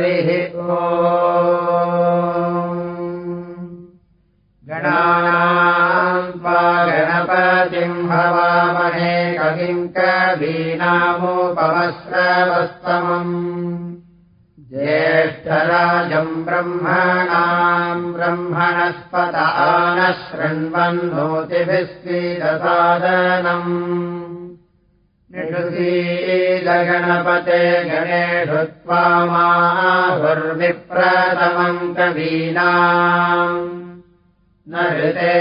हरिः ओ गणानाम्पा गणपतिम् भवामहे कविम् कवीनामुपमश्रवस्तमम्। ज्येष्ठराजम् ब्रह्मणाम् ब्रह्मणस्पत नः शृण्वन्नोतिभिः स्वीरसादनम् निषुसीलगणपते गणेषु त्वामाहुर्विप्रथमम् कवीनाम्। न हृते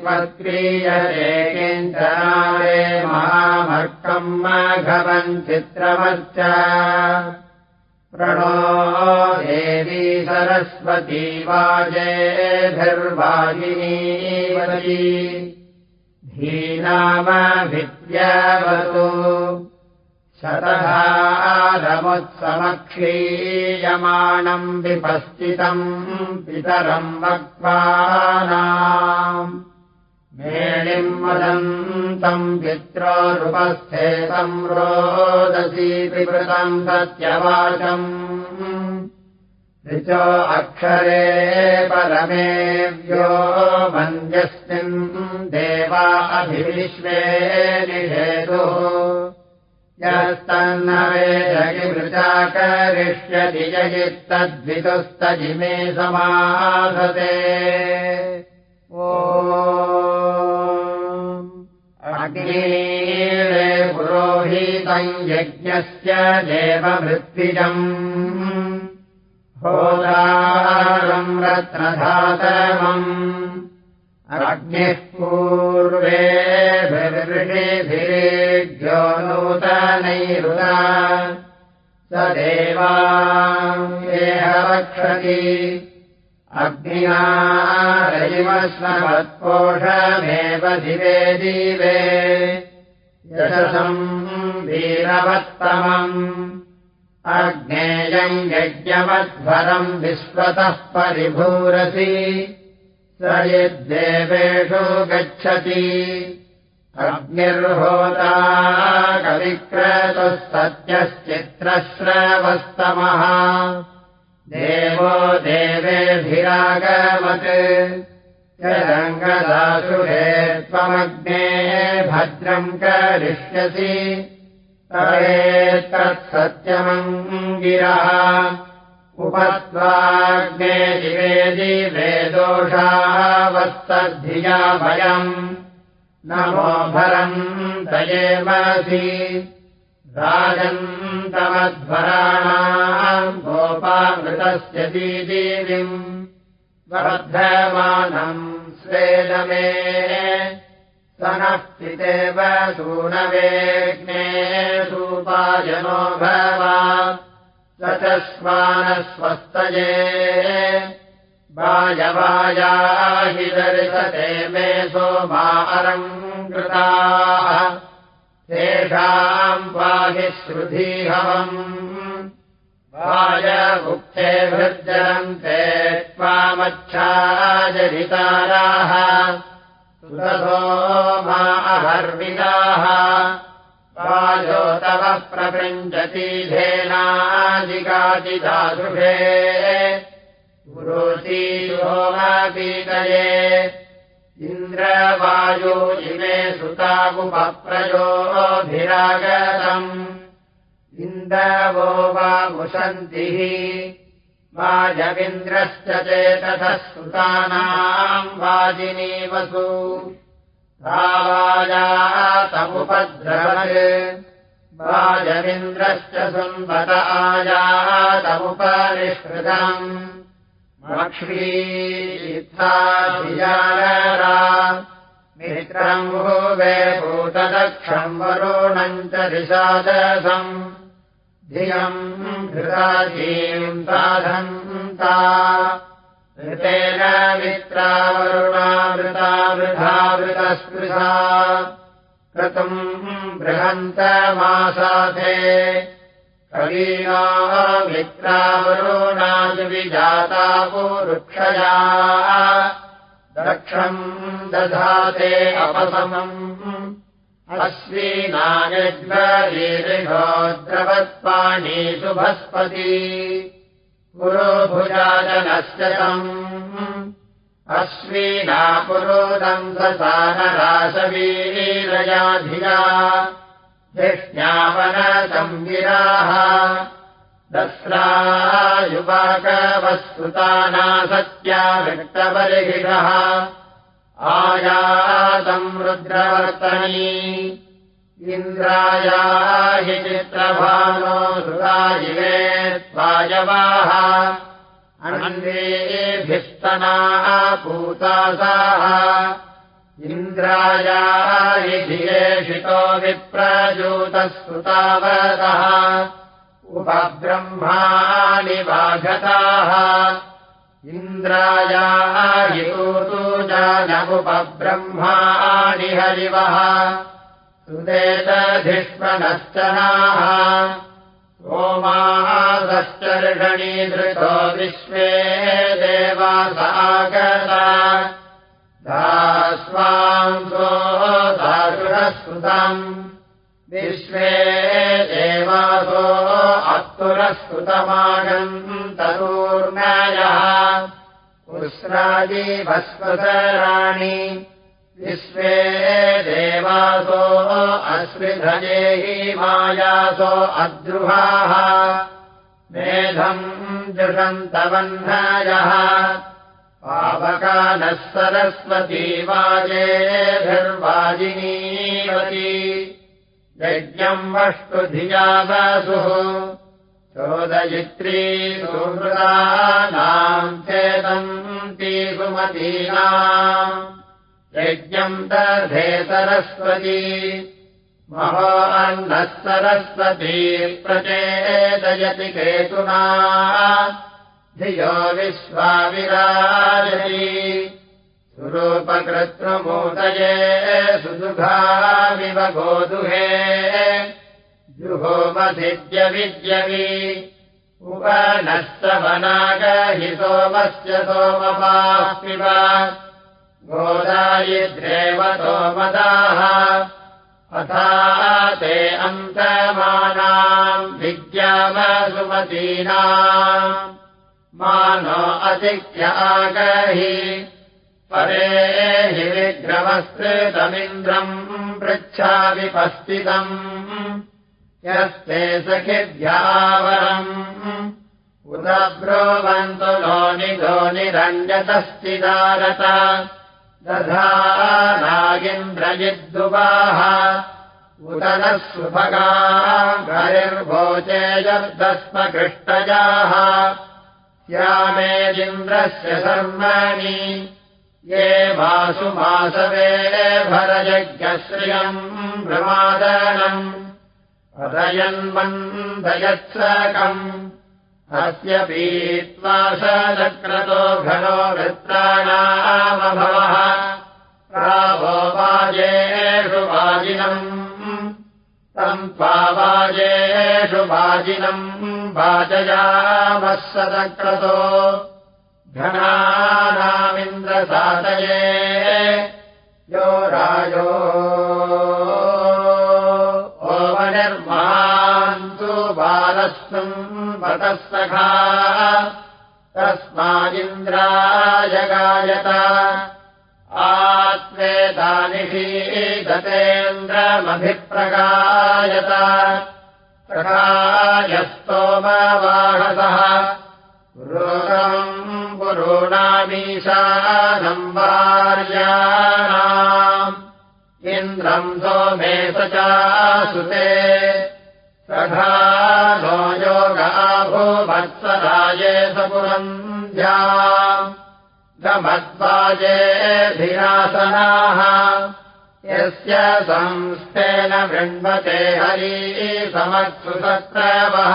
त्वत्क्रियते किञ्चनारे महामर्कम् मघवम् चित्रमश्च प्रणो देवी सरस्वती वाजेभिर्वाजिनीवती हीनामभिद्यावतु शतधारमुत्समक्षीयमाणम् विपस्थितम् पितरम् वक्त्वानाम् मेणिम् वदन्तम् पित्रोरुपस्थेतम् रोदसी विवृतम् सत्यवाचम् ऋचो अक्षरे परमेव्यो मन्यस्मिन् देवा अभिविश्वे निषेतु यस्तन्नवेदगिवृता करिष्यति यजित्तद्वितुस्तजिमे समाधते ओ अग्नीरे पुरोहितम् यज्ञस्य देवभृत्विजम् होदारम् रत्नधातमम् अग्निः पूर्वेभिर्षिभिरेभ्यो नूतनैरुता स देवा येह रक्षति अग्निना रजिमस्मवत्पोषमेव दिवे दिवे। यशसम् वीरवत्तमम्। अग्नेयम् यज्ञमध्वरम् विश्वतः परिभूरसि स यद्देवेषु गच्छति। अग्निर्होता कविक्रतुः सत्यश्चित्रश्रवस्तमः देवो देवेभिरागमत् यदङ्गदासुरे त्वमग्ने भद्रम् करिष्यसि। तत्सत्यमङ्गिरः उपत्वाग्ने दिवे दिवे दोषावस्तद्धिया भयम्। नमो भरम् दयेमसि राजन्तमध्वराणाम् गोपामृतस्य दीदीविम्। वर्धमानम् स्वेदमे पितेव सूनवेग्ने सूपायनो भवा स श्वानस्वस्तये वायवायाहि दर्शते मे सोमा अलङ्कृताः। तेषाम् पाहि श्रुधीहवम्। वायगुप्ते भृजन्ते त्वामच्छाजरिताराः। सुरथो मा अहर्विदाः वायो तव प्रपञ्चतीधेनादिकादिदासुषे पुरोती सोमपीतये इन्द्रवायो इमे सुतागुपप्रयोभिरागतम्। इन्द्रवो वा मुषन्तिः। वाजमिन्द्रश्च चेतथः सुतानाम् वाजिनीवसु आयातमुपद्रवत् वाजमिन्द्रश्च सुन्वत आयातमुपरिष्कृतम् मक्ष्मीत्थाभिजानरा मित्रम् भुवे भूतदक्षम् वरुणम् च दिशादसम् धियम् घृताजीम् साधन्ता ऋतेन मित्रावरुणावृता वृथा वृतस्पृशा क्रतुम् बृहन्तमासाथे कवीना मित्रावरुणादिविजाता वृक्षया दक्षम् दधाते अपसमम्। अश्वीनायज्वरीरिषो द्रवत्पाणी शुभस्पती पुरोभुजाजनस्य तम्। अश्विना पुरोदन्धसानराशवीरयाधिया धिष्ण्यावनसंविराः दस्रायुवाकवस्तुतानासत्या वृत्तबर्हिषः आयातम् रुद्रवर्तनी। इन्द्राया हि चित्रभानो सुराजिवे त्वायवाः अन्वेभिस्तनाः पूतासाः इन्द्राया हि धियेषितो विप्रजूतः सुतावतः उपब्रह्माणि वाघताः इन्द्रायाः जानमुपब्रह्माणि हरिवः सुदेतधिष्मनश्चनाः ओमादश्चर्षणीधृतो विश्वे देवासागता। दास्वांसो दासुरस्कृतम् विश्वे देवासो अत्तुरस्तुतमागम् तदूर्णयः उस्राजीभस्वतराणि विश्वे देवासो अश्विधजेहि मायासो अद्रुहाः मेधम् दृशन्तवह्नयः पावकानः सरस्वती वाजेभिर्वाजिनीवती यज्ञम् वष्टुधियावसुः चोदयित्री सुहृदानाम् चेदन्ती सुमतीनाम् यज्ञम् दधे सरस्वती। महो अन्नः सरस्वती प्रचेदयति केतुना। धियो विश्वाविराजति। सुरूपकृत्रुमूतये सुदुघाविव गोदुहे। जुहोमधिद्यविद्यवि उपनस्तवनागहि सोमस्य सोमपापिव गोदायिद्रेव सोमदाः अथा ते अन्तमानाम् विद्यामसुमतीनाम्। मानो अतिक्य आगहि परे हि विग्रमस्कृतमिन्द्रम् पृच्छाविपस्थितम् यस्ते सखिभ्यावरम्। उत ब्रोवन्तु नो निधो निरञ्जतस्थिदारत दधा नागिन्द्रजिद्दुवाः उत नः सुभगा गरिर्भोचेयर्दस्मकृष्टजाः श्यामेदिन्द्रस्य धर्माणि ये वासुमासवे भरयज्ञश्रियम् प्रमादनम् हरयन्मन्दयत्सकम् अस्य पीत्वा सक्रतो घनो वृत्राणामभवः प्रावो वाजेषु वाजिनम् तम् त्वावाजेषु वाजिनम् वाजयामः सदक्रतो घनानामिन्द्रसातये यो राजो ओमनिर्मान्तु बालस्वम् वतः सखा तस्मादिन्द्राय गायत आत्मेतानिषीदतेन्द्रमभिप्रगायत प्रकायस्तोमवाहसः। पुरोगम् पुरोणामीशानम् वार्याणाम्। इन्द्रम् सोमे स चासुते सखा नो योगाभूवत्सराये सपुरन्ध्या गमद्वाजेभिरासनाः यस्य संस्थेन वृण्वते हरी समत्सुसत्रवः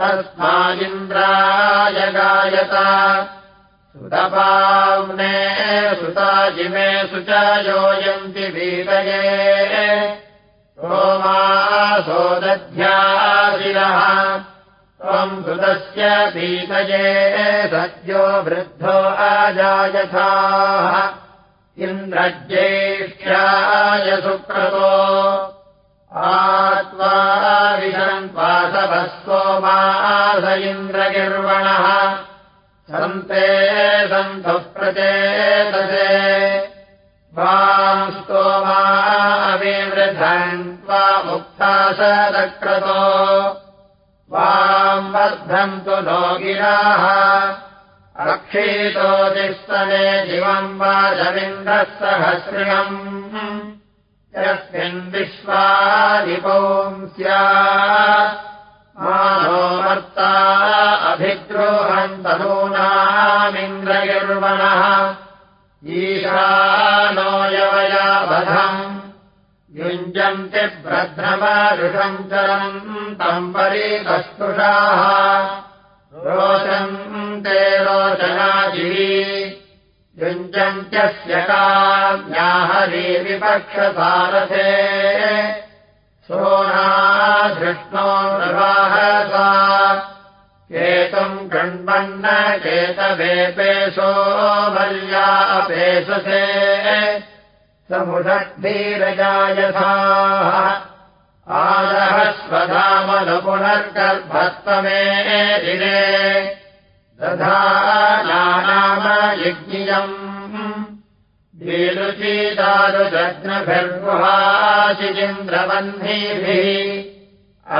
तस्मादिन्द्राय गायत। सुतपाम्ने सुताजिमे सुच योयन्ति वीतये त्वम् सुतस्य पीतये सद्यो वृद्धो अजायथाः इन्द्रज्येष्ठ्याय सुक्रतो आत्वा विशन् वासवः सोमा स इन्द्रगिर्वणः। सन्ते सन्तः प्रचेतसे अविवृधन् त्वा मुक्ता सदक्रतो। वाम् वर्धन्तु नो गिराः रक्षीतोदिस्तने दिवम् वाजविन्द्रः सहस्रिणम्। यस्मिन् विश्वादिपौंस्या मानो वर्ता अभिद्रोहन्तनूनामिन्द्रगिर्वणः ईशानो यवयावधम् युञ्जन्ति भ्रद्रमरुषम् चरम् तम् परिकस्तुषाः रोचन्ते रोचनाजी युञ्जन्त्यस्य काम्याहरी विपक्षसारथे। सोनाधृष्णो प्रवाहसा केतुम् गण्वन्न केतवेपेशो मल्या अपेशसे समुषद्भिरजायथाः आदः स्वधामनुपुनर्गर्भत्वमे दिने दधा नाम यज्ञियम् ीरुचितारुजग्नभिर्गुहाचिन्द्रबन्धीभिः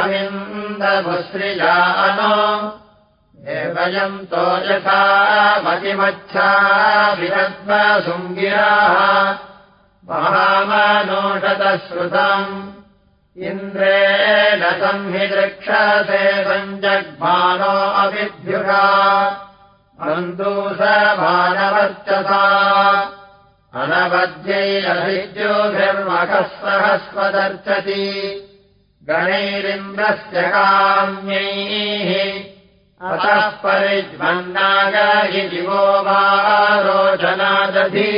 अविन्दमुसृजानो वयम् तो यथा मतिमच्छा विरद्मशृङ्गिराः महामनोषतश्रुतम् इन्द्रेण संहि दृक्षसे सञ्जग्मानो अविद्युषा अनन्दूसमानवर्चसा अनवद्यैरभिज्योभिर्मखः सहस्वदर्शति गणैरिन्द्रस्य काम्यैः। अतः परिज्मन्नागहि दिवो वा रोचनादधि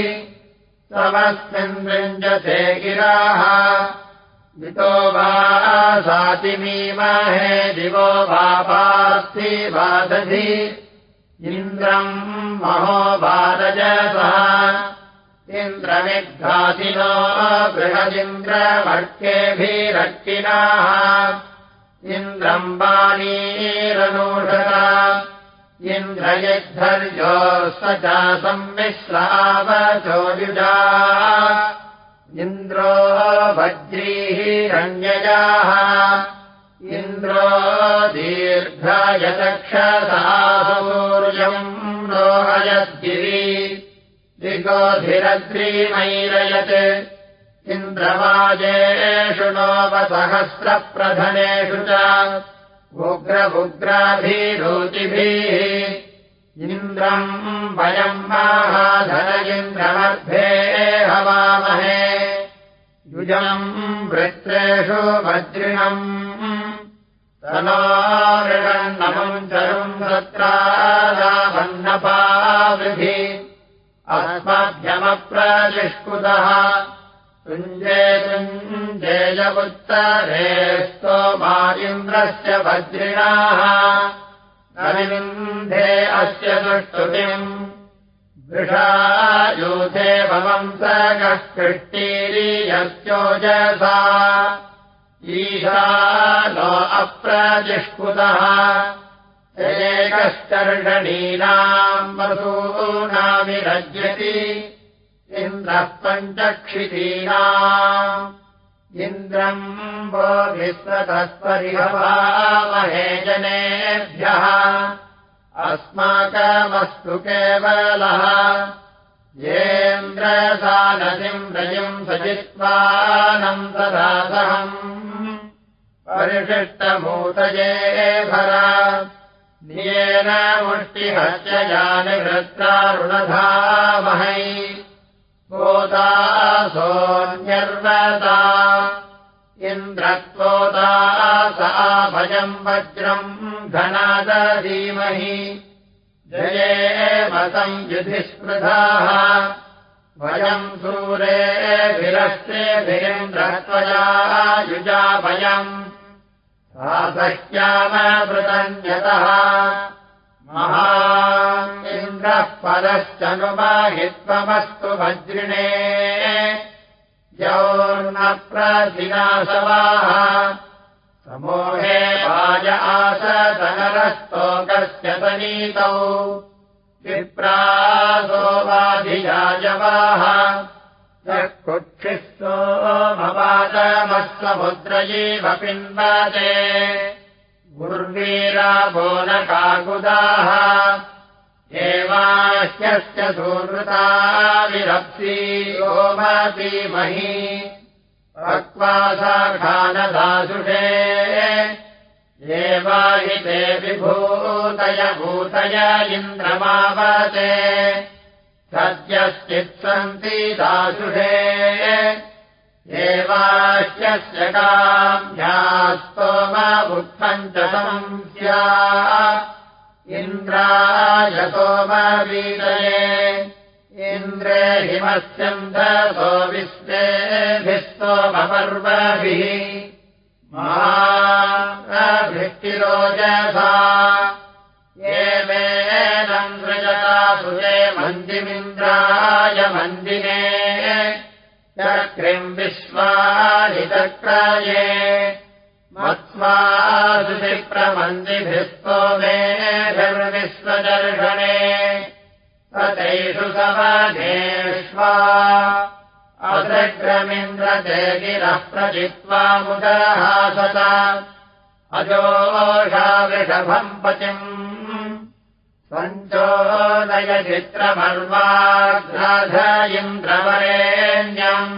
तमस्मिन् वृञ्जते गिराः। वितो वा सातिमीमहे दिवो वा पार्थिवादधि। इन्द्रम् महोभारजसः इन्द्रनिघातिनो बृहदिन्द्रवर्केभिरक्षिणाः इन्द्रम् बाणीरनूषता इन्द्रयद्धर्यो स च संमिश्रावचोयुजा इन्द्रो वज्रीः रण्यजाः इन्द्रो दीर्घयचक्षसासूर्यम् रोहयद्गिरि। दिगोधिरद्रीमैरयत् इन्द्रवाजेषु नोपसहस्रप्रधनेषु च उग्रमुग्राभिरोचिभिः इन्द्रम् वयम् माहाधन इन्द्रमर्भे हवामहे। युजम् वृत्रेषु वज्रिणम्। तनोमृगन्नमम् चरुम् सत्रादावन्नपावृधि। अस्मभ्यमप्रतिष्कुतः तुञ्जे तुञ्जेयमुत्तरे स्तोमा इन्द्रस्य वज्रिणाः। नविन्दे अस्य दुष्टुतिम्। वृषायूथे भवंसगः कृष्टीरीयस्योजसा ईशा नो अप्रतिष्कुतः एकश्चर्षणीनाम् वसूनामिरज्यति इन्द्रः पञ्चक्षितीनाम् इन्द्रम् वो विश्वतत्परिहवामहे जनेभ्यः। अस्माकमस्तु केवलः। येन्द्रसानतिम् रजिम् सजित्वानम् तदासहम् परिशिष्टमूतये भरा। नियेन मुष्टिहस्य यानिवृत्तारुणधामहै सोऽन्यर्वता इन्द्रत्वोदासा भजम् वज्रम् घनादधीमहि जये मतम् युधिस्पृधाः वयम् सूरेभिरस्तेभिरिन्द्रत्वया युजा वयम् साधह्यामवृतन्यतः महान्द्रः पदश्चनुमाहित्वमस्तु वज्रिणे। यौर्न प्रतिनाशवाः समोहे वाय आसतनरस्तोकस्य सनीतौ। विप्रासोवाधियाजवाः। कुक्षिस्तो भवातमस्वमुद्रयीव पिन्वते गुर्वीराभो न काकुदाः एवाह्यस्य सुहृता विरप्सी ओमतीमही अक्वासाखानदासुषे एवाहि ते विभूतय भूतय इन्द्रमावते। सद्यश्चित्सन्ति दासुषे एवाह्यस्य काम्यास्तोमबुद्धम् च संस्या। इन्द्रायतोमवीतये इन्द्रे हिमस्यन्धसो विश्वेभिः स्तोमपर्वभिः महाभिष्टिरोजसा ये मेनम् सृजता सुरे मन्दिमिन्द्राय मन्दिने चक्रिम् विश्वादिचक्राये मत्स्वादुषिप्रमन्दिभिस्तो मेभिर्विश्वदर्शने तथैषु सवधेष्वा अदग्रमिन्द्रते गिरः प्रजित्वा मुदहासत अजोषावृषभम् पतिम् सञ्चोदयचित्रमर्वाग्राध इन्द्रवरेण्यम्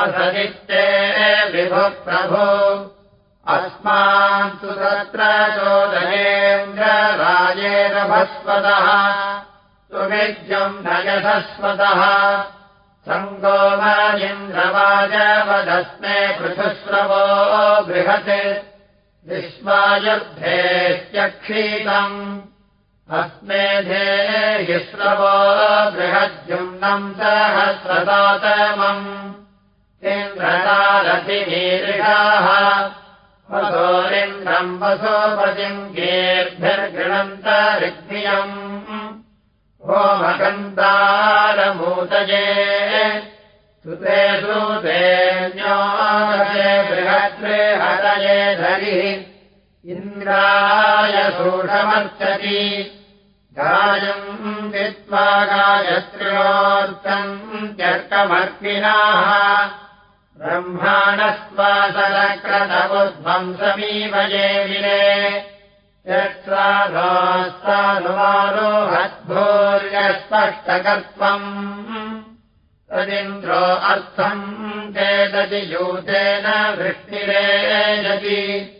असदित्ते विभुप्रभु अस्मान् तु तत्र चोदयेन्द्रराजेन भस्वतः सुविद्यम् नयधस्वतः सङ्गोमयिन्द्रवाजवदस्मे पृथुस्रवो बृहत्। विश्वायुद्धेत्यक्षीतम् अस्मे धेयिस्रवो बृहद्युम्नम् सहस्रदातमम्। इन्द्रतारथिनीरिषाः वसोरिन्द्रम् वसोपतिम् गेर्भिर्गृणन्तरिग्नियम् होमकन्तारमूतये सुते सूतेऽन्योजे बृहद्बृहतये धरिः। इन्द्राय शोषमर्चति गायम् वित्त्वा गायत्र्योऽर्थम् त्यर्कमर्पिणाः ब्रह्माणस्वासलक्रतमुध्वंसमीव ये विने। यत्स्वारोहद्भूर्यस्पष्टकर्त्वम् तदिन्द्रो अर्थम् चेदति यूतेन वृष्टिरेजति। युक्ष्वा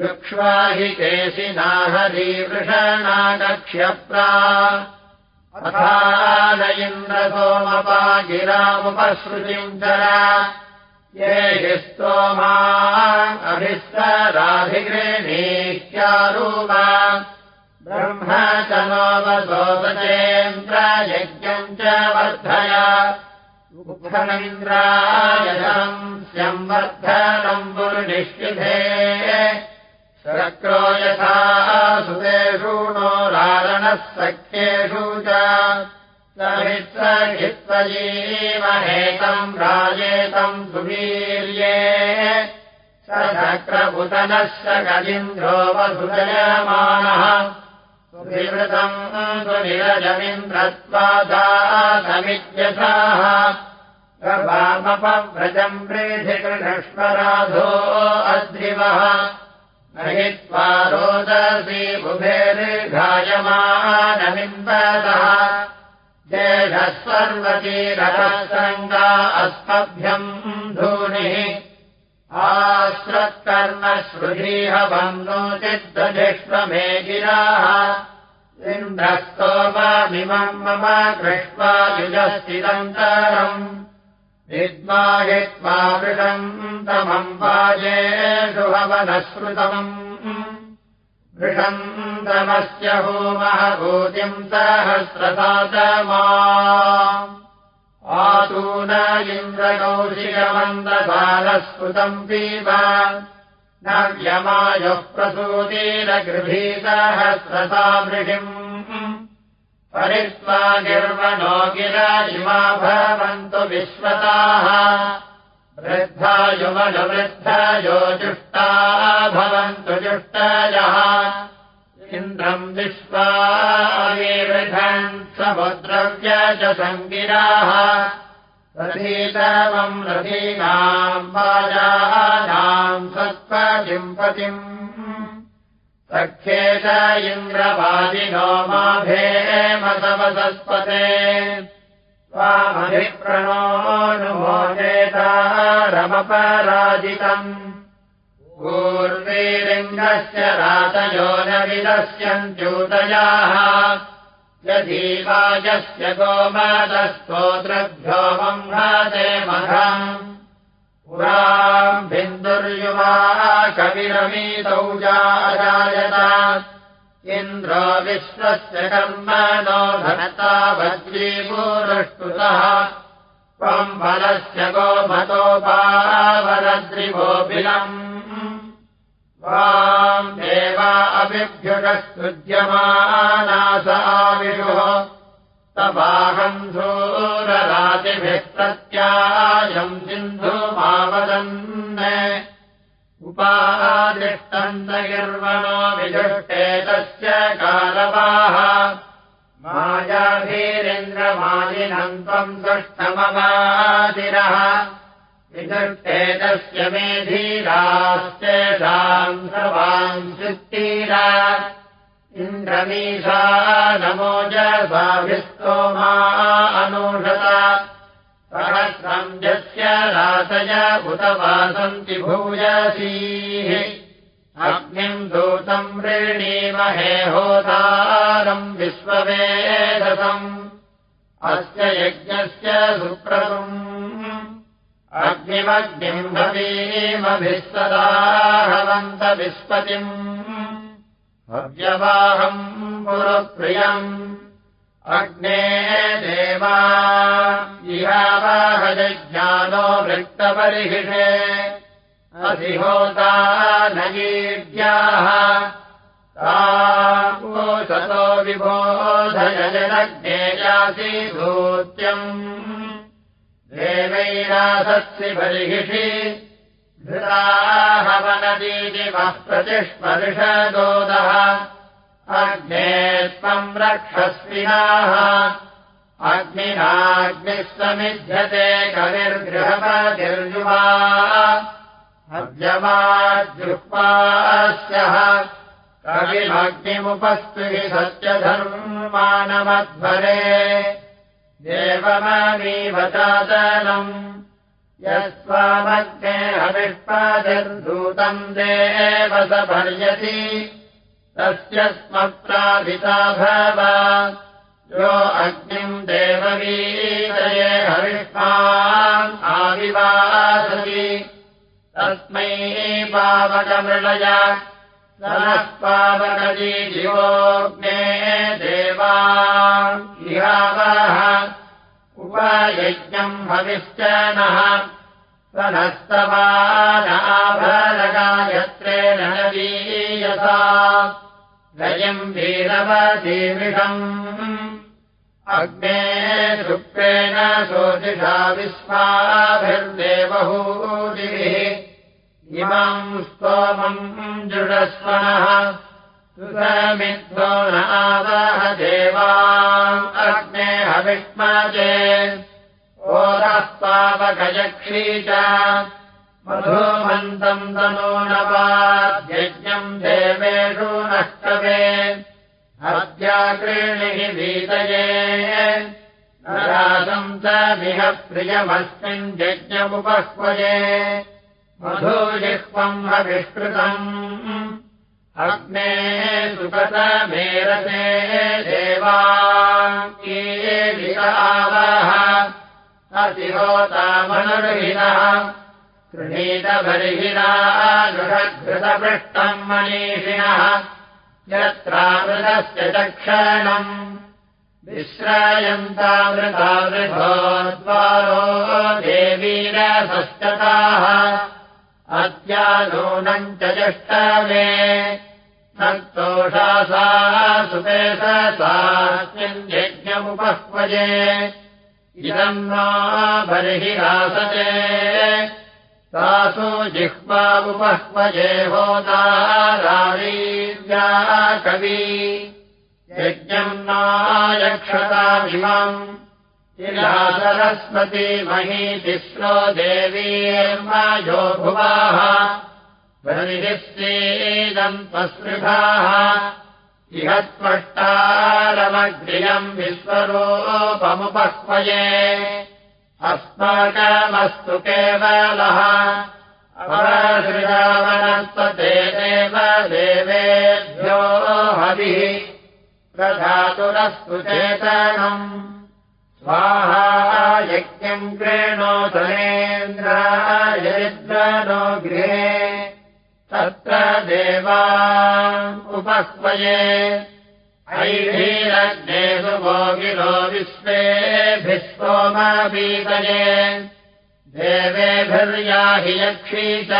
हि अथा न इन्द्रसोमपा गिरामुपसृतिम् चरा। ये हि स्तोमा अभिस्तराधिगृणीत्यारूपा। ब्रह्म च नोपसोपचेन्द्रयज्ञम् च स्यम्वर्धनम् पुरुनिष्टिधे शक्रो यथा सुतेषु नो रारणः सख्येषु च। समित्सहित्वजीवहेतम् राजेतम् सुवीर्ये। स शक्रपुतनश्च गलिन्द्रो वसुजयमानः। सुविवृतम् सुनिरजमिन्द्रत्वादासमित्यथाः गवामपव्रजम् प्रेधिकृष्वराधो अद्रिवः नयित्वा रोदसी बुभेर्घायमानमिम्बतः जेषः सर्वतीरसङ्गा अस्मभ्यम् धूनिः बन्धो चिद्दधिष्वमे गिराः इन्द्रस्तोममिमम् मम कृष्वा युजस्थिदन्तरम्। विद्मा हित्वा वृषम् तमम् वाजेषु वृषम् तमस्य होमः भूतिम् सहस्रसातमा आतून इन्द्रकौशिकमन्दसारस्कृतम् पीब। नव्यमायुः प्रसूतिरगृभीसहस्रसा वृषिम् परित्वा गिर्वणो गिरा इमा भवन्तु विश्वताः वृद्धायुमनुवृद्धयो जुष्टा भवन्तु जुष्टयः। इन्द्रम् विश्वाविवृधन् समुद्रव्य च सङ्गिराः। रथीतमम् रथीनाम् वाजानाम् सत्त्वजिम्पतिम् सख्ये च इन्द्रवादिनो माभेमसवसस्पते रमपराजितम् पूर्वीलिङ्गस्य रातयो न विदस्यन्त्यूतयाः। यदीवाजस्य गोमदस्तोत्रभ्यो मह्नाते मघम्। पुराम् बिन्दुर्युवा कविरमीतौ जायत इन्द्रो विश्वस्य कर्म नो धनता वज्रीपूरष्टुतः त्वम् बलस्य गोमतोपावरद्रिगोपिलम् त्वाम् देवा अभिभ्युगस्तुज्यमानासाविषुः तवाहम् धूररातिभिः प्रत्यायम् सिन्धुमावदन् उपादिष्टन्तगिर्वणो विदुष्टे तस्य कालवाः। मायाभीरेन्द्रमालिनम् त्वम् दुष्टमवादिरः विदुष्टेतस्य मेधीरास्तेषाम् सर्वान् सुत्तीरा। इन्द्रमीषा नमोजसाभिस्तोमा अनुषता सहस्रम् यस्य रातय उत वासन्ति भूयसीः अग्निम् दूतम् वृणीमहे होतारम् विश्ववेदसम्। अस्य यज्ञस्य सुप्रतुम् अग्निमग्निम् भवीमभिः सदाहवन्तविस्पतिम् अव्यवाहम् पुरप्रियम् अग्ने देवा इहावाहजज्ञानो वृत्तपरिहिषे। अधिहोता नगीर्याः। तासतो विबोधयजनग्ने यासि भूत्यम् देवैरासत्सि बर्हिषि धृताहवनदीदिवः प्रतिष्मर्षदोदः अग्ने त्वम् रक्षस्विनाः अग्निनाग्निः समिध्यते कविर्गृहपतिर्युवा। अद्यवाद्युक्पास्यः कविमग्निमुपस्तुहि सत्यधर्मानमध्वरे। देवमनीवचादनम् यस्त्वामग्ने हविष्पादिर्धूतम् देव स भर्यति तस्य स्मत्राभिता भव। यो अग्निम् देववीतये हविष्मान् आविवासति तस्मै पावकमृळय। नः पावकजी जीवोऽग्ने देवा। इहावः उपयज्ञम् भविश्च नः। नस्तवानाभरगायत्रेण वीयसा गयम् वीरवतीमिषम् अग्ने शुक्रेण सोतिषा विश्वाभिर्देवहूतिभिः इमम् स्तोमम् सुसमिद्धो नावह देवाम् अग्ने हविष्मजे। ओरः पावकयक्षी च मधुमन्तम् तनो नवाद्यज्ञम् देवेषु नष्टवे। वीतये। नरासम् च मिह प्रियमस्मिन् यज्ञमुपह्वये मधुजिह्वम् हविष्कृतम्। अग्ने सुगतमेरते देवाङ्गीलिकावः अतिहोतामनुर्हिनः गृहीतबर्हिनानुषघृतपृष्टम् मनीषिणः यत्रामृतस्य चक्षणम् विश्रायन्तामृतामृभोद्वारो देवीरसश्चताः अद्या नूनम् च जष्टवे सन्तोषासा सुपेशसास्मिन् यज्ञमुपह्वजे इदम् नो बर्हिरासते सु जिह्वा उपह्वजे होदारीर्या कवि। यज्ञम् नायक्षतामिमम् इला सरस्वती मही तिस्रो देवीर्मायो भुवाः। बलिस्येदन्तस्पृभाः इह त्वष्टारमग्र्यम् विश्वरोपमुपह्वये अस्माकमस्तु केवलः। अवसृजावनस्पते देव देवेभ्यो हविः। प्रधातुरस्तु चेतनम्। स्वाहा यज्ञम् क्रेणोतरेन्द्रायद्रनो गृहे। तत्र देवा उपह्वये ऐभीरग्नेषु भोगिरो विश्वेभिः सोमबीतये देवेभिर्याहि यक्षी च।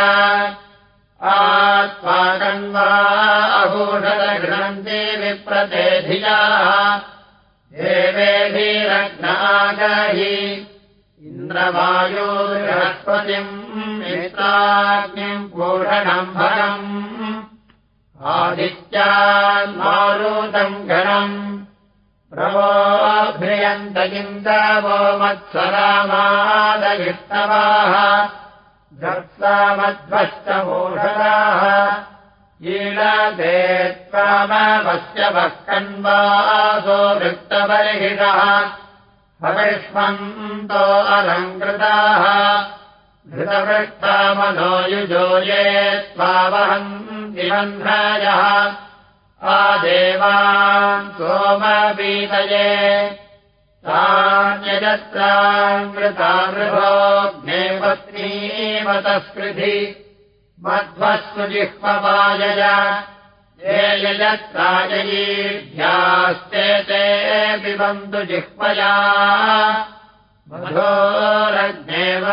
आत्माकन्वा अभूषदघ्नन्ति विप्रतेधियाः देवेभिरग्नागहि इन्द्रवायोर्हस्पतिम् मित्राग्निम् पूषणम् भगम् आदित्यान्मारुतम् घनम् प्रवोभ्रियन्तगिन्दवो मत्सरामादयिष्टवाः धत्सामध्वश्च मोषदाः ईलदे त्वामवस्य वःकन्वासो वृत्तबर्हिषः भविष्मन्तो अलङ्कृताः धृतवृत्तामनो युजो ये आदेवान् सोमबीतये तान्यजत्रामृतामृभोग्ने पत्नीवतस्कृधि मध्वस्तु जिह्वपायय ये यजत्राययीभ्यास्ते ते पिबन्तु जिह्वया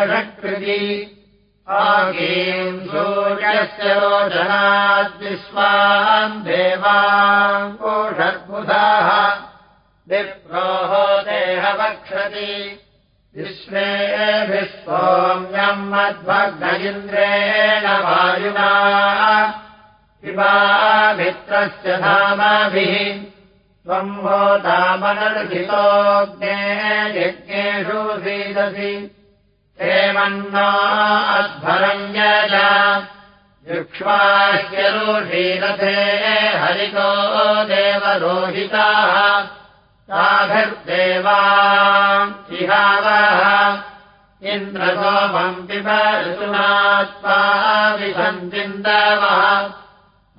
षकृति आगीम् सूर्यस्य रोचनाद्विश्वान् देवाङ्कोषर्बुधाः विप्रोः देहवक्षति विश्वेभिः सोम्यम् इन्द्रेण वायुना। पिबा मित्रस्य धामाभिः त्वम् होतामनर्हितोऽग्ने यज्ञेषु सीदसि। हेमन्ना अध्वरम् युक्ष्वाह्यरुषीरथे हरितो देवरोहिताः। ताभिर्देवा इहावः। इन्द्रसोमम् पिब ऋतुनात्वा विसन्तिन्दवः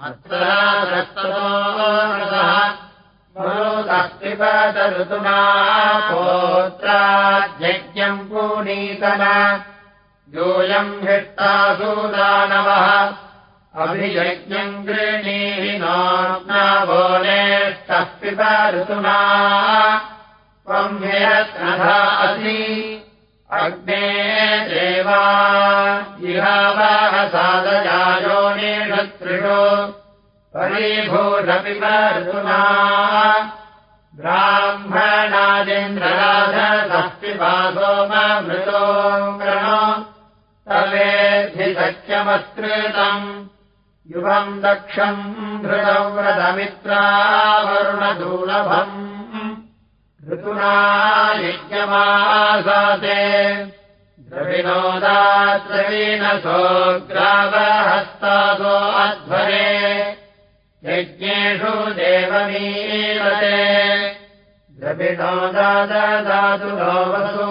मत्सरस्ततोः ऋतुना पोत्राज्यज्ञम् पूनीतन। योऽयम् हिष्टासूदानवः अभियज्ञम् गृह्णीहि नावो नेष्टः पिब ऋतुना त्वम् ह्यरत्नधा असि। अग्ने देवा इहावः सादजायो नेषत्रिषु परीभूषपिब ऋतुना ब्राह्मणादिन्द्रराधसः पिबा सोममृतोऽङ्ग्रणो तवेद्धि सख्यमस्कृतम् युवम् दक्षम् धृतव्रतमित्रावरुणदूलभम् ऋतुना यज्ञमासाते द्रविणोदाद्रवीणसोऽग्रावहस्तादो अध्वरे यज्ञेषु देवमीलते द्रविणोदाददातु लोवसो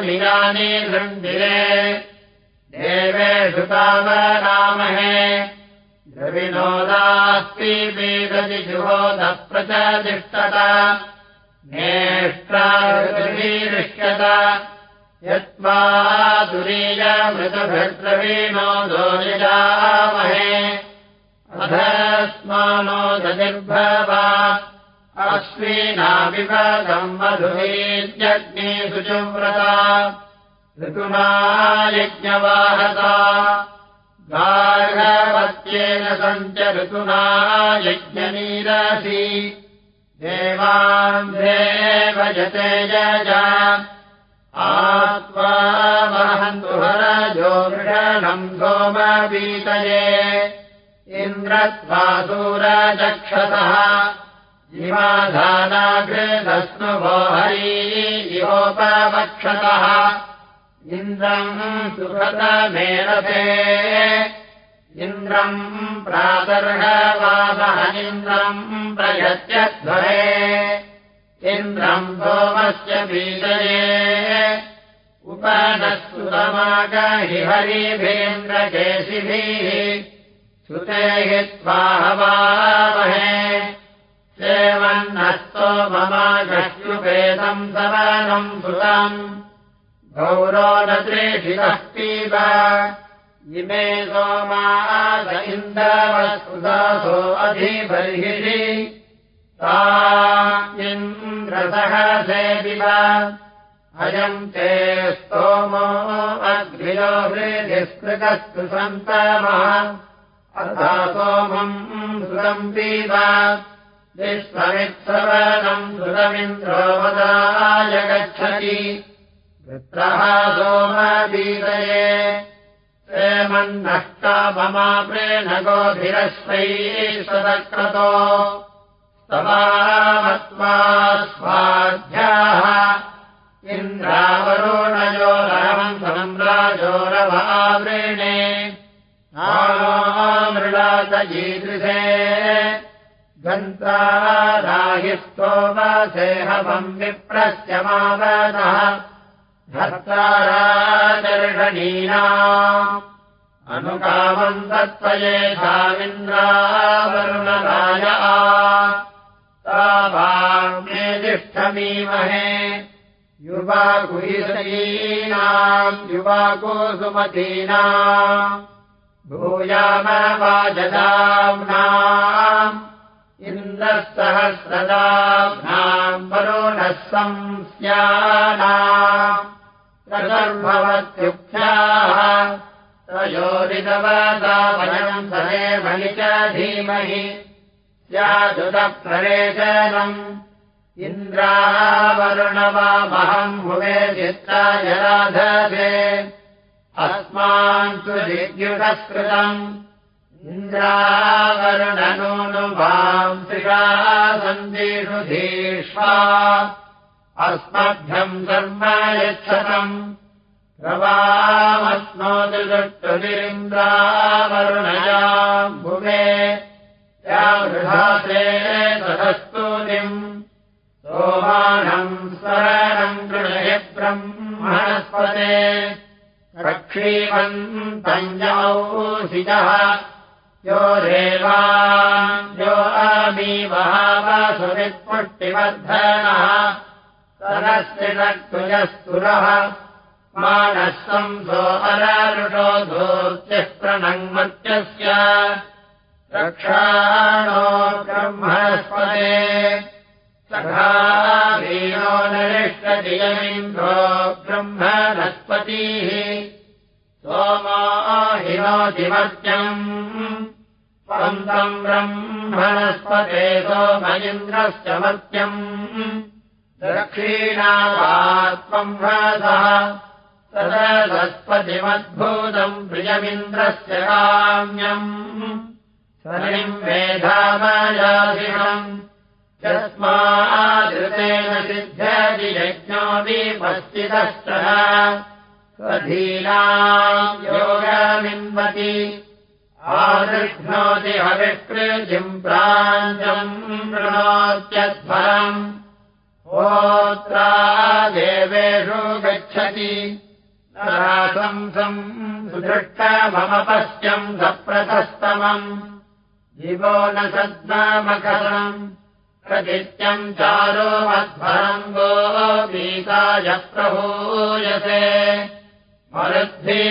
नियानि लृण्डिरे देवेषु तावरामहे द्रविणोदास्ति वेदजिजुहोदः प्रचदिष्टत नेष्ट्रादृशीरिष्यत यत्त्वा दुरीयमृतभद्रवीणो दोनिजामहे अधस्मानो दनिर्भवा अश्वीनाविपदम् मधुवीत्यग्ने सुचुव्रता ऋतुना यज्ञवाहता गार्हवत्येन सञ्च ऋतुना यज्ञनीरसि देवान्धे भजते यजा आत्वा वहन्तु हरजो मृषणम् सोमवीतये इन्द्रत्वासूरचक्षतः इमाधानाघृतस्नुभो हरी इहोपवक्षतः। इन्द्रम् सुखतमेरते। इन्द्रम् प्रातर्हवादहनिन्द्रम् प्रयत्यध्वरे। इन्द्रम् सोमस्य बीजये। उपनस्तुतमागहि हरिभेन्द्रकेशिभिः सुते हि त्वाहवामहे सेवन्नस्तो ममागश्युपेदम् सवनम् सुतम्। गौरो न पीब। इमे सोमाद इन्दवस्तुदासो अधिबर्हिषि। ता इन्द्रसहसेपिब अयम् ते स्तोमो हृदिस्पृगस्तु सन्तमः सोमम् सुतम् पीब विश्वमित्सवनम् सुतमिन्द्रोपदाय गच्छति। वृत्रः सोमवीतये मन्नष्टाममाप्रेण गोभिरश्वैः सदक्रतो। स्तवामत्वा स्वाध्याः इन्द्रावरोणयोरहम् समम्राजोरवावृणे मृळातजीदृशे गन्ताराहिस्तोमसेहवम् विप्रस्यमावनः भर्तारादर्शनीना अनुकामम् तत्त्वयेषामिन्द्रावरुणराय तावाग्नेतिष्ठमीमहे युवाकुहिषयीनाम् युवाकुसुमतीना भूयामवाजदाम्नाम् इन्द्रः सहस्रदाम्नाम् वरुणः संस्यानाम् तदर्भवत्युक्त्याः तयोरिदवदापयम् सदेवनि च धीमहि स्यादुदप्रवेशनम् इन्द्रावरुणवामहम् भुवे चित्ताय राधसे अस्मान् तु जिद्युषस्कृतम् इन्द्रावरुणनूनुभाम् त्रिषा सन्देषु धीष्वा। अस्मभ्यम् कर्म यच्छतम्। प्रवामस्मोदृष्टुरिन्द्रावरुणयाम् भुवे। या गृहासे तदस्तूतिम् सोमानम् स्वरणम् गृणय ब्रह्मणस्पते रक्षीवन्तञ्जौषितः यो देवा यो अमीवहावसुवित्पुष्टिवर्धनः सरस्तिरक्तुजस्तुरः मानः सो अरारुषो धूर्त्यः प्रणङ्मर्त्यस्य रक्षाणो ब्रह्मस्पते सखावीनो नरिष्टदियमिन्द्रो ब्रह्मणस्पतिः सोमा हिनोतिमर्त्यम् पन्तम् ब्रह्मणस्पते सोमयिन्द्रश्च मर्त्यम् दक्षिणात्मम् ह्रसः सदस्पतिमद्भूतम् प्रियमिन्द्रस्य काम्यम्। सरिम् मेधामयाधिनम् यस्मादृतेन सिद्ध्यति यज्ञो विपश्चितश्च स्वधीना योगमिन्वति आदृघ्नोति हविकृतिम् प्राञ्चम् वृणोत्यध्वरम् होत्रा देवेषु गच्छति। राशंसम् सुदृष्टममपश्यम् सप्रथस्तमम् दिवो न सद्मकरम् प्रदित्यम् चारो मध्वरम् गो गीताय प्रभूयसे मरुद्भिरग्नागहि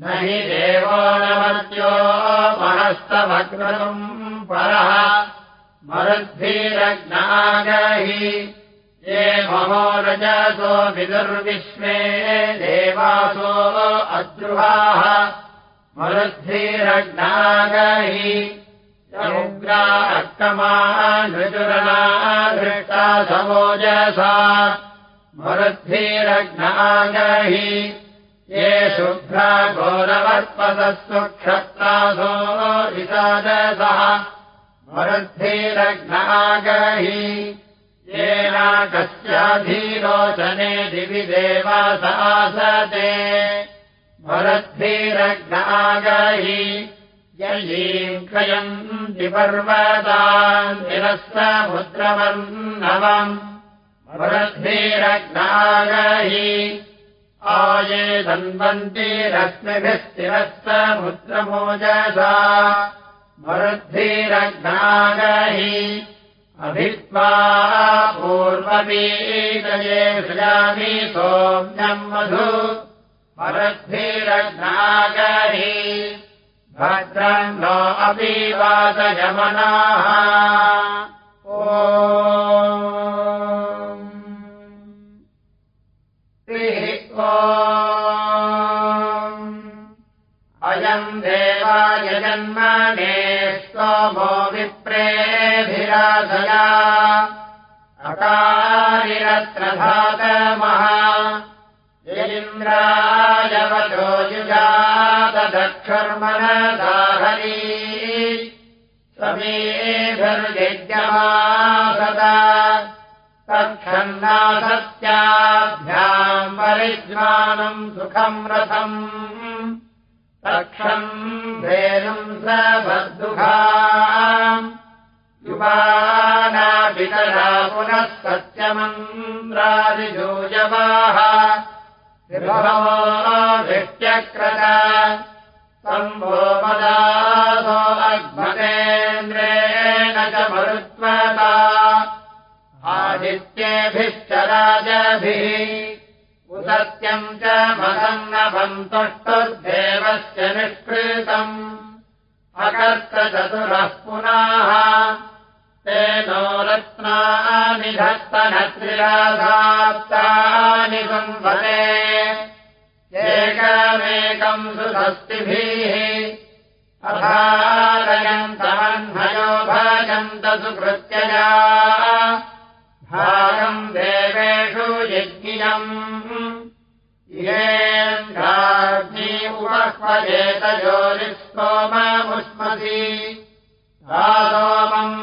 न हि देवो न मर्त्यो महस्तभग्नम् परः। मरुद्भिरग्नागहि ये महो रजसो विदुर्विश्वे देवासो अद्रुहाः। मरुद्भिरग्नागहि समुग्रा अक्तमा नृजुरणा धृष्टा समोजसा मरुद्भिरग्नागहि ये शुभ्रा घोरवर्पदस्तु क्षत्रासो विषादसः मरुद्भिरग्नागहि येनाकस्याधीरोचने दिवि देवासासते मरुद्भिरग्नागहि ययीम् क्लयन्ति पर्वतान् निरस्तमुद्रवर्णवम् वरद्भिरग्नागहि। आये धन्वन्ति रश्मिभिः स्थिरस्तमुद्रमोजसा वरद्भिरग्नागहि। अभित्वा पूर्ववीतये सृजामि सोम्यम् मधु। वरद्भिरग्नागहि। भद्रम् नो अपि वातयमनाः ओ देवायजन्मने स्तोमो विप्रेभिराधया। अकारिरत्र धातमः इन्द्रायवचो युजातदक्षर्मणदाहरी। समेभिर्यज्ञमासदा तक्षन्नासत्याभ्याम् परिज्वानम् सुखम् रथम् तक्षम् धेनुम् स बद्दुघा युवानापितरा पुनः सत्यमन्द्रादिजोजवाः भिष्ट्यक्रत सम्भो मदासो अग्मतेन्द्रेण च मरुत्वता। आदित्येभिश्च राजभिः उदत्यम् च मदन्नभन्तुष्टुर्देवस्य निष्कृतम् अकर्तचतुरः पुनः तेनो रत्नानि धत्तनत्रिराधाप्तानि संवते एकमेकम् सुधस्तिभिः अधारयन्तमह्नयो भजन्त सुकृत्यया भागम् देवेषु यज्ञियम् येन्द्राज्ञी उपह्वजेतजोरिस्तोममुष्मसि सोमम्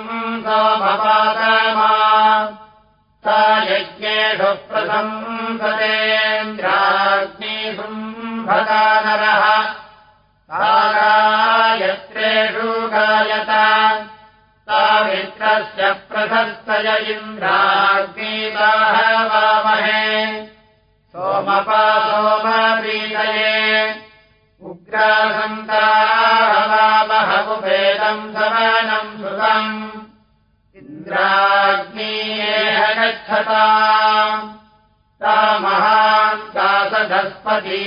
सोमपादमा। स यज्ञेषु शुम्भता नरः गायत्रेषु सामित्रस्य प्रशस्तय इन्द्राग्नीताः वामहे। सोमपा सोमप्रीतये उग्रासन्ताहवामहमुपेदम् समनम् सुतम्। इन्द्राग्नीयेह गच्छता सा महान्तासधस्पती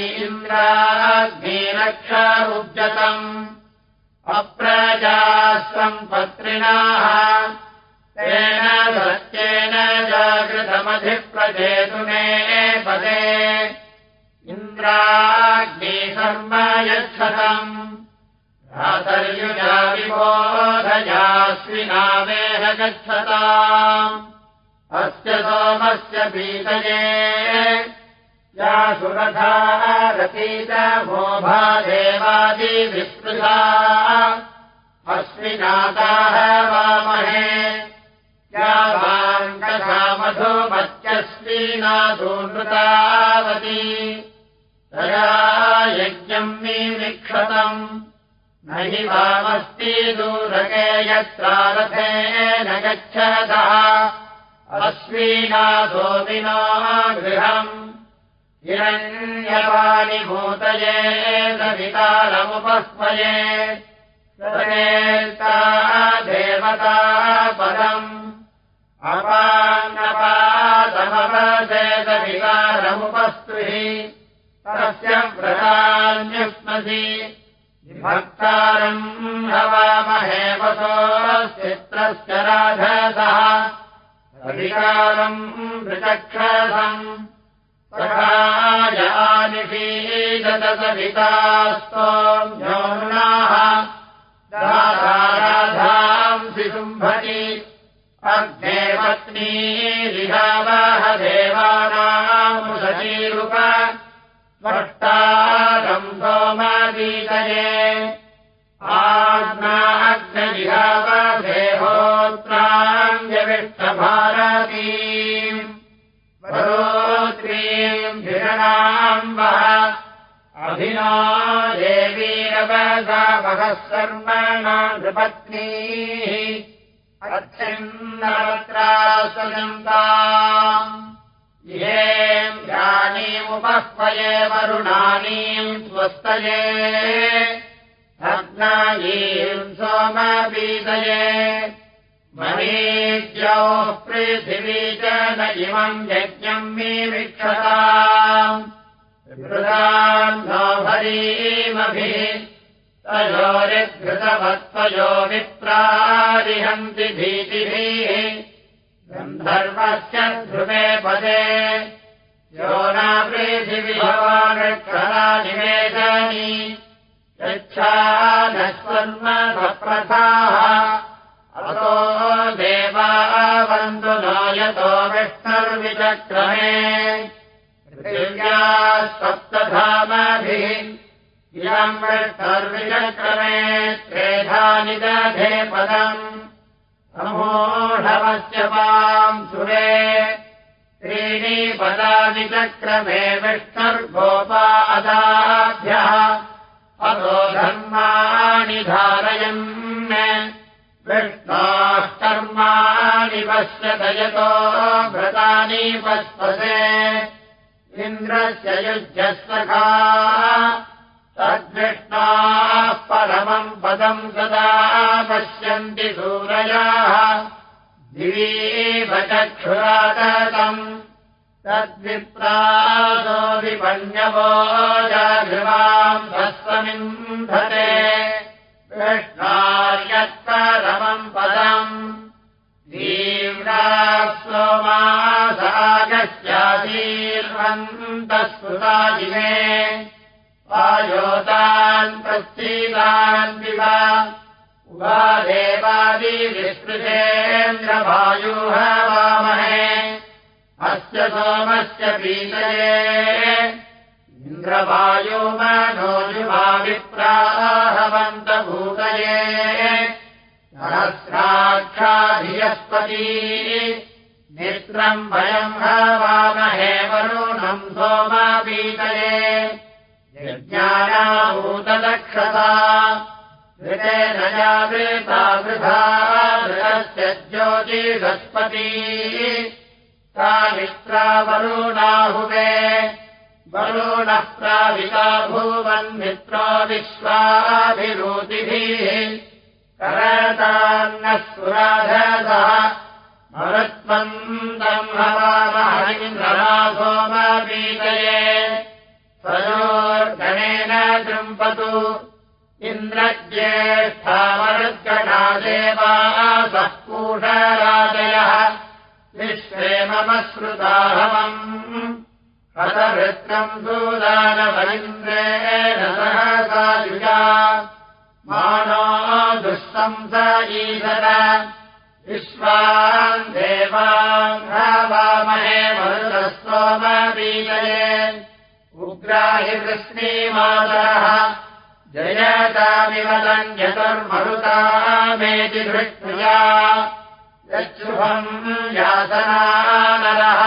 इन्द्राग्नीरक्षारुजतम् अप्रजास्वम्पत्रिणाः तेन सत्येन जागृतमधिप्रचेतुने पदे। इन्द्राग्नी शर्म यच्छतम् भ्रातर्युजा विबोधयास्विनामेह गच्छता अस्य सोमस्य पीतये या सुरथा रतीत मोभा देवादिविस्पृशा अश्विनाताः वामहे। या वाङ्कथा मधुमत्यस्विनादूनृतावती तया यज्ञम् निरीक्षतम् न हि वामस्ति दूरके यत्रारथेन गच्छतः। अश्वीनाथोमिना गृहम् हिरण्यपाणि भूतये सवितारमुपह्वये सर्वेता देवता पदम् अपाङ्गपादमवसेदविकारमुपस्तुहि तस्य व्रतान्युष्मसि भक्तारम् हवामहे वसोश्चित्रस्य राधसः अधिकारम् वृचक्षसम् सखायानिषीदतसवितास्तोऽन्योर्णाः दाराधांसि शुम्भति अग्ने पत्नीरिहावह देवानामुषीरुप स्पष्टारम् सोमगीतये आज्ञाग्निहावदेहोत्राञ्जविष्टभारती वरोत्रीम् धिरणाम्बः। अभिना देवीरवगावः सर्वणा नृपत्नीः। अच्छिन्नवत्रासजन्ता। ये जानीमुपह्वये वरुणानीम् स्वस्तये भग्नायीम् सोमबीजये मरीज्योः पृथिवी च न इमम् यज्ञम् मे विक्षता भरीमभिः तयोरिघृतवत्तयो विप्रारिहन्ति भीतिभिः। गन्धर्वस्य ध्रुवे पदे यो नापृथिविभवानक्षरानिवेदनी यच्छा न स्वर्मप्रथाः अतो देवावन्तु नो यतो विष्णर्विचक्रमे। सप्तधामभिः इयम् विष्णर्विचक्रमे त्रेधानि दधे पदम्। समूढवस्य वाम् सुरे त्रीणि पदानि चक्रमे विष्णर्गोपादाभ्यः। अतो धर्माणि धारयन् विष्णाः कर्माणि पश्यतयतो व्रतानि पश्पसे इन्द्रस्य युज्यस्तखा। तद्विष्णाः परमम् पदम् सदा पश्यन्ति सूरयाः चक्षुरातम् तद्विप्रासो विपण्यवो जागृवाम् भस्वमिन्धते कृष्णार्यत्परमम् पदम्। दीव्राक्ष्मासागस्याशीर्वन्तः स्मृताजिमे वायोतान् विवा उभा देवादिविस्तृतेन्द्रवायुः वामहे। अस्य सोमस्य पीतये इन्द्रवायो मनोजुभाविप्राहवन्तभूतये सहस्राक्षाधियस्पती नेत्रम् वयम् हवामहे वरुणम् जावृता वृथा ऋतस्य ज्योतिषस्पती सा मित्रावरुणाहुवे वरुणः प्राविता भूवन्मित्रो विश्वाभिरोतिभिः करतान्नः सुराधसः मरुत्वम् हवामहरिन्द्रनासोमपीतये स्वयोर्गणेन दृम्पतु इन्द्रज्येष्ठामरुद्गणादेवासः कूटराजयः विश्वे मम श्रुताहवम् हतवृत्रम् दूदानवरिन्द्रेण सहसायुजा मानो दुःशंस ईशर विश्वान् देवान् भावामहे मरुतस्तोमबीजये उग्राहि वृष्णीमातरः। जयतामिवदम् चतुर्मरुतामेति धृष्टुया यच्छुभम् यातनानरः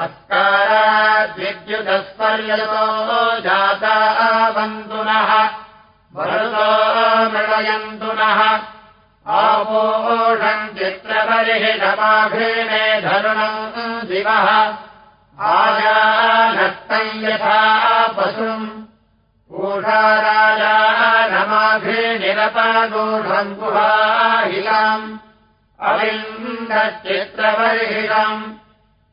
हस्काराद्विद्युतस्पर्यतो जाता नः। मरुतो मृडयन्तु नः। आपोषम् चित्रपरिहितमाघृणे धरुणम् दिवः। आजानस्तम् यथा पशुम्। ूषाराजानमाघृनिरपगूढम् गुहाहिलम् अविन्दच्चित्रपरिहितम्